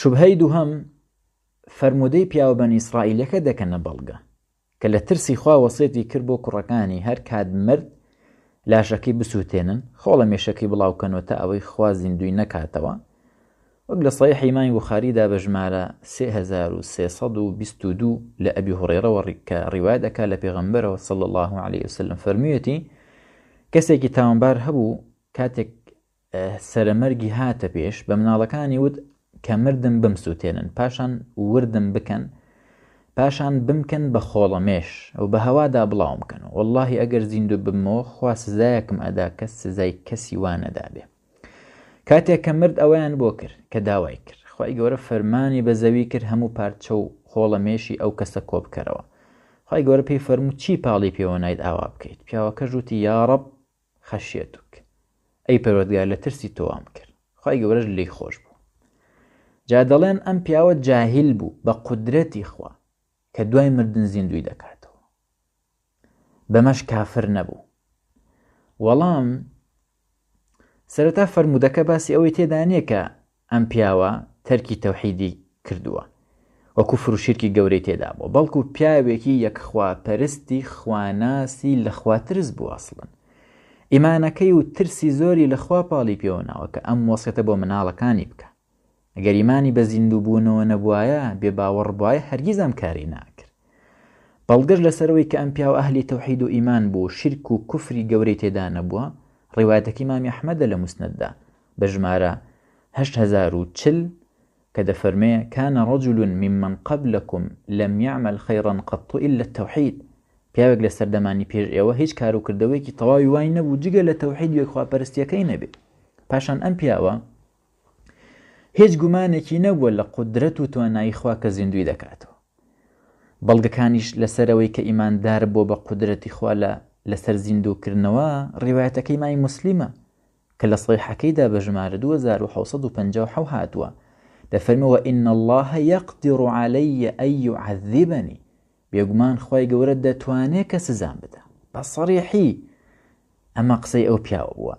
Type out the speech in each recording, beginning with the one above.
شوبهەی دووهەم فەرموودەی پیاوە بەنی ئیسرائیلەکە دەکەنە بەڵگە کە لە ترسی خوا وەسێتی کرد بۆ کوڕەکانی هەر کات مرد لاشەکەی بسووتێنن خۆڵە مێشەکەی بڵاوکەنەوە تا ئەوەی خوا زیندوی نەکاتەوە وەک لە سای حیمانی بخاریدا بە ژمارە 1922 لە ئەبی هوڕێرەوە کە ڕیواە دەکا لە پێغمبەرەوە سەڵ الله عليه وسلم فەرمیەتی کەسێکی تاوانبار هەبوو کاتێک سەرەمەرگی هاتە پێش، بە مناڵەکانی وت کە مردم بمسووتێنن، پاشان وردم بکەن، پاشان بمکەن بە خۆڵەمێش و بە هەوادا بڵاوم کەن، وەڵڵاهی ئەگەر زیندوو ببمەوە خوا سزایەکم ئەدا کەس سزای کەسی وا نەدابێ. کاتێک کە مرد ئەوەیان بۆ کرد کە داوای کرد. خوای گەورە فەرمانی بە زەوی کرد هەموو پارچە و خۆڵەمێشی ئەو کەسە کۆ بکەرەوە. خوای گەورە پێی فەرموو چی پاڵی پێوە نایت ئاوا بکەیت. پیاوەکەش وتی یاڕەب خەشیەتوک ئەی پەروەردگار لە ترسی تۆ وام کرد خوای گەورەش لێی خۆش بوو جا دەڵێن ئەم پیاوە جاهیل بوو بە قودرەتی خوا کە دوای مردن زیندوی دەکاتەوە بەمەش کافر نەبوو وەڵام سەرەتا فەرمودەکە باسی ئەوەی تێدا نییە کە ئەم پیاوە تەرکی تەوحیدی کردووە و کوفر و شیرکی گەورەی تێدا بووە بەڵکو پیاوێکی یەکخواپەرستی خواناسی لە خوا ترس بوو ئەسڵەن ئیمانەکەی و ترسی زۆری لە خوا پاڵی پێوە ناوە کە ئەم وەسێتە بۆ مناڵەکانی بکە ئەگەر ئیمانی بە زیندوو بوونەوە نەبوایە بێ باوەڕ بواە هەرگیز ئەم کاری ناکرد بەڵگەش لەسەرەوەی کە ئەم پیاو ئەهلی تەوحید و ئیمان بوو شیرک و کوفری گەورەی تێدا نەبووە ڕیواتەکی مامی ئەحمەدە لە مسنددا بە ژمارە هەشت هەزار و چل کە دەفەرمێ، کان رجل ممن قبلکم لم یعمل خیرا قط الا التوحید، پیاوێک لە سەردەمانی پێش ئێوە هیچ کار و کردەوەیەکی تەواوی وای نەبوو جگە لە تەوحید و یەکخواپەرستیەکەی نەبێ. پاشان ئەم پیاوە هیچ گومانێکی نەبووە لە قودرەت و توانایی خوا کە زیندووی دەکاتەوە. بەڵگەکانیش لەسەر ئەوەی کە ئیماندار بووە بە قودرەتی خوا لە لەسەر زیندووکردنەوە، ڕیوایەتەکەی مامی موسلیمە، کە لە صەیحەکەیدا بە ژمارە دوو هەزار و حەوت سەد و پەنجا و حەوت هاتووە، دەفەرمێ، وان اللە یقدر علی ان یعذبنی، بێگومان خوای گەورە دەتوانێ کە سزام بدا. بە صەریحی ئەمە قسەی ئەو پیاوە بووە.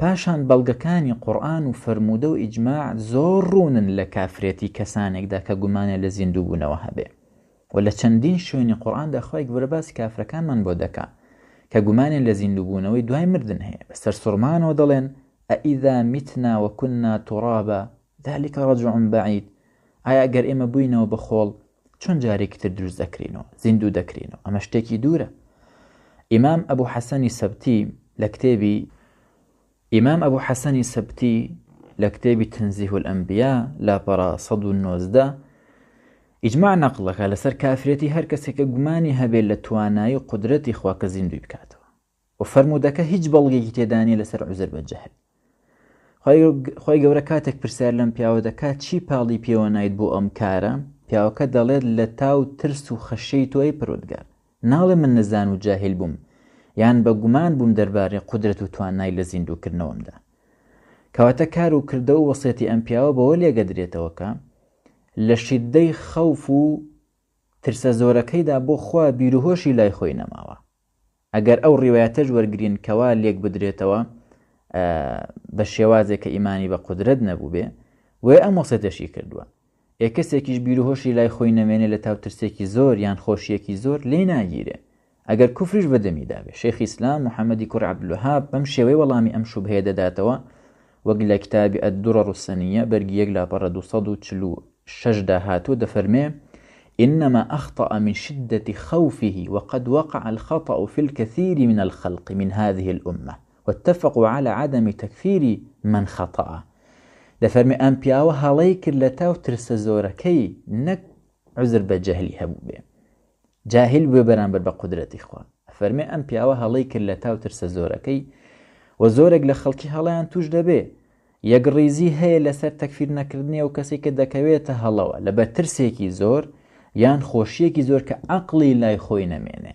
پاشان بەڵگەکانی قورئان و فەرموودە و ئیجماع زۆر ڕوونن لە کافرێتی کەسانێکدا کە گومانیان لە زیندووبوونەوە هەبێ. وە لە چەندین شوێنی قورئاندا خوای گەورە باسی کافرەکانمان بۆ دەکا کە گومانیان لە زیندووبوونەوەی دوای مردن هەیە بە سەرسوڕمانەوە دەڵێن ئەئیذا میتنا وکنا ترابا ذلک رجع بعید ئایا گەر ئێمە بووینەوە بە خۆڵ چۆن جارێکی تر دروست دەکرینەوە زیندوو دەکرینەوە ئەمە شتێکی دوورە ئیمام ئەبوو حەسەنی سەبتی لە کتێبی ئیمام ئەبو حەسەنی سەبتی لە کتێبی تەنزیه الانبیا لاپەڕە سەد و نۆزدە ئیجماع نەقڵ دەکات لەسەر کافرێتی هەر کەسێک کە گومانی هەبێت لە توانایی و قودرەتی خوا کە زیندوی بکاتەوە و فەرموودەکە هیچ بەڵگێکی تێدانی لەسەر عوزر بە جەهل خی گەورە کاتێک پرسیار لەم پیاوە دەکات چی پاڵی پێوە نایت بۆ ئەم کارە پیاوەکە دەڵێت لە تاو ترس و خەشەی تۆی پرۆدگار ناڵێم من نەزان و جاهیل بووم یان بە گومان بووم دەربارەی قودرەت و توانای لە زیندووکردنەوەمدا. کەواتە کار و کردە و وەسیەتی ئەم پیاوە بەوە لێگەدرێتەوە کە لە شیددەی خەوف و ترسە زۆرەکەیدا بۆ خوا بیر و هۆشی لای خۆی نەماوە. ئەگەر ئەو ڕیوایەتەش وەرگرین کە وا لێکبدرێتەوە بە شێوازێک کە ئیمانی بە قودرەت نەبووبێ، وێ ئەم وەسیەتەشی کردووە. ئێ کەسێکیش بیروهۆشی لای خۆی نەمێنێ لە تاو ترسێکی زۆر یان خۆشییەکی زۆر لێی ناگیرێ ئەگەر کوفریش بە دەمی دابێ شێخی ئیسلام محەمەدی کوڕی عەبدولوەهاب بەم شێوەیە وەڵامی ئەم شوبهەیە دەداتەوە وەک لە کتابی الدرر السنیە بەرگی یەک لاپەڕە دوو سەد و چل و شەش دا هاتووە دەفەرمێ إنما أخطأ من شدة خوفه وقد وقع الخطأ في الكثير من الخلق من هذه الأمة واتفقوا علی عدم تکفیر من خطا دەفەرمێ ئەم پیاوە هەڵەی کرد لەتاو ترسە زۆرەکەی نەک عوزر بە جەهلی هەبووبێ جاهل بوێ بەرامبەر بە قدرەتی خوا فەرمێ ئەم پیاوە هەڵەی کرد لە تاو ترسە زۆرەکەی و زۆرێک لە خەڵکی هەڵیان توش دەبێ یەکڕیزی هەیە لەسەر تەکفیر نەکردنی و کەسی کە دەکەوێتە هەڵەوە لە بەترسێکی زۆر یان خۆشیەکی زۆر کە عقلی لای خۆی نەمێنێ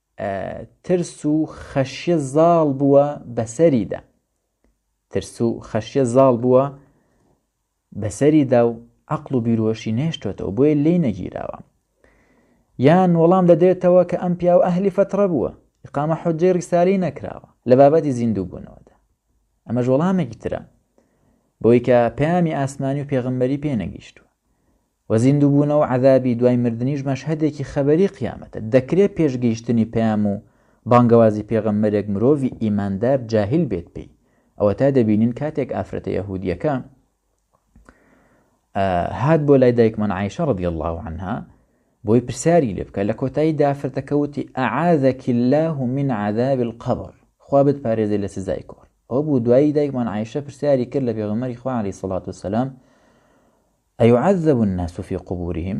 ترس و خەشیە زاڵ بووە بەسەریدا ترس و خەشیە زاڵ بووە بەسەریدا و عقل و بیرۆشی نێشتۆتەوە بۆیە لی نەگیراوە یان وەڵام دەدرێتەوە کە ئەم پیا و ئەهلی فەتڕە بووە ئقامە حجێ ڕیسالی نەکراوە لە بابەتی زیندوو بوونەوەدا ئەمەش وەڵامێکی ترە بۆی کە پەیامی ئاسمانی و پێغمبەری پێ نەگەیشتووە وە زیندووبوونەوە عەزابی دوای مردنیش مەشهەدێکی خەبەری قیامەتە، دەکرێت پێش گەیشتنی پەیام و بانگەوازی پێغەمبەرێک مرۆڤی ئیماندار جاهیل بێت پێی، ئەوەتا دەبینین کاتێک ئافرەتە یەهودیەکە هات بۆ لای دایکمان عیشە رضی الله عنها بۆی پرسیاری لێ بکە لە کۆتایی دافرتەکە وتی ئەعاذەکی الله من عذاب القبر خوا بت پارێزێ لە سزای کۆر ئەو بوو دوایی دایکمان عیشە پرسیاری کرد لە پێغەمەری خوا علی سڵات و سلام ایعذب الناس فی قبورهم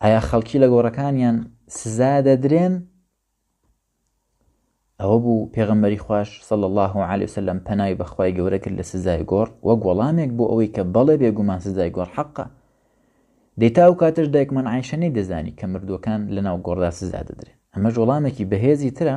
ئایا خەڵکی لە گۆڕەکانیان سزا دەدرێن ئەوە بوو پێغەمبەری خوش صل الله عليه وسلم پەناوی بەخوای گەورە کرد لە سزای گۆڕ وەک وەڵامێک بۆ ئەوەی کە بەڵێ بێگومان سزای گۆڕ حەقە دەیتا و کاتش دایکمان عیشەنەی دەزانی کە مردووەکان لەناو گۆڕدا سزا دەدرێن ئەمە جوڵامێکی بەهێزی ترە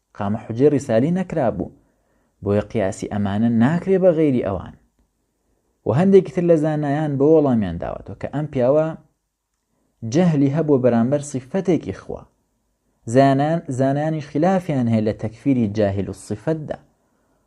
قامە حوجەی ڕیسالی نەکرابوو بۆیە قیاسی ئەمانە ناکرێ بە غەیری ئەوان و هەندێکی تر لە زانایان بە وەڵامیان داوەتەوە کە ئەم پیاوە جەهلی هەبوو بەرامبەر سیفەتێکی خوا زانان زانانی خلافیان هەیە لە تەکفیری جاهل و سیفەتدا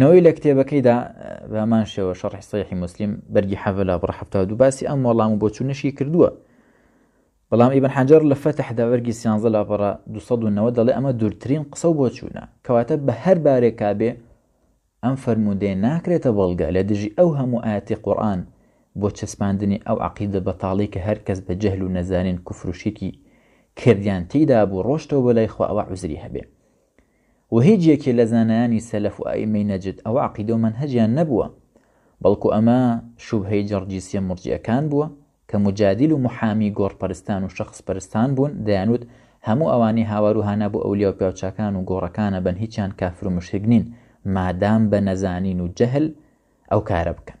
نەوەی لە کتێبەکەیدا بە هەمان شێوە شەڕحی سەیحی مسلیم بەرگی حەڤلا بڕ حفتا دوو باسی ئەم وەڵام و بۆچوونشی کردووە بەڵام ئیبن حەجار لە فەتحدا وەرگی سیانزە لاپەڕە 1990 دەڵێ ئەمە دوورترین قسە و بۆچوونە کەواتە بە هەر بارێکا بێ ئەم فەرموودەیە ناکرێتە بەڵگە لە دژی ئەو هەموو ئاەتی قورآن بۆ چەسپاندنی ئەو عقیدە بەتاڵی کە هەر کەس بە جەهل و نەزانین کوفروشیکی کردیان تێیدا بوو ڕۆشتەوە بە لای خوا ئەوە عزری هەبێ و هیچ یەکێ لە زانایانی سەلەف و ئائیمەی نەجد ئەوە عەقیدە و مەنهەجیان نەبووە بەڵکو ئەمە شوبهەی جەڕجیسیە موڕجیەکان بووە کە موجادیل و موحامی گۆڕ پەرستان و شەخس پەرستان بوون دەیانوت هەموو ئەوانەی هاوار و هانا بۆ ئەولیا و پیاوچاکان و گۆڕەکان ئەبەن هیچیان کافر و موشریک نین مادام بە نەزانین و جەهل ئەو کارە بکەن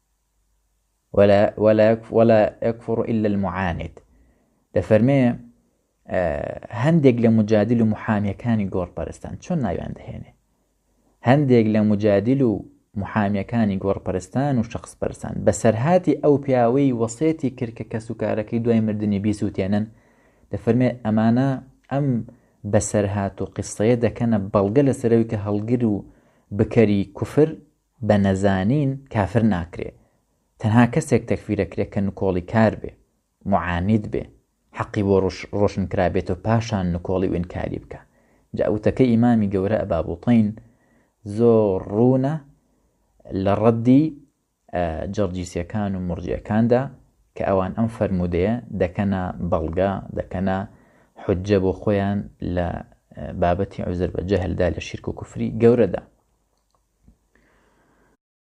ولا ولا ولا يكفر الا المعاند دەفەرمێ هەندێک لە مجادل و محامیەکانی گۆڕپەرستان چۆن ناویان دەهێنێ هەندێک لە مجادل و محامیەکانی گۆڕپەرستان و شخص پەرستان بەسەرهاتی ئەو پیاوەی وەسێتی کرد کە کەس و کارەکەی دوای مردنی بیسووتێنن دەفەرمێ ئەمانە ئەم بەسەرهات و قسەیە دەکەنە بەڵگە لە سەرەوەی کە هەڵگر و بکەری کوفر بە نەزانین کافر ناکرێ تەنها کەسێک تەکفیر ئەکرێ کە نکۆڵی کار بێ معاند بێ حەقی بۆ ڕۆشن کرابێت و پاشان نکۆڵی و ئینکاری بکا جا وتەکەی ئیمامی گەورە ئەبا بوطین زۆر ڕوونە لە ڕەدی جەڕجیسیەکان و مورجیەکاندا کە ئەوان ئەم فەرموودەیە دەکەنە بەڵگە، دەکەنە حوججە بۆ خۆیان لە بابەتی عوزر بە جەهلدا لە شیرک و کوفری گەورەدا.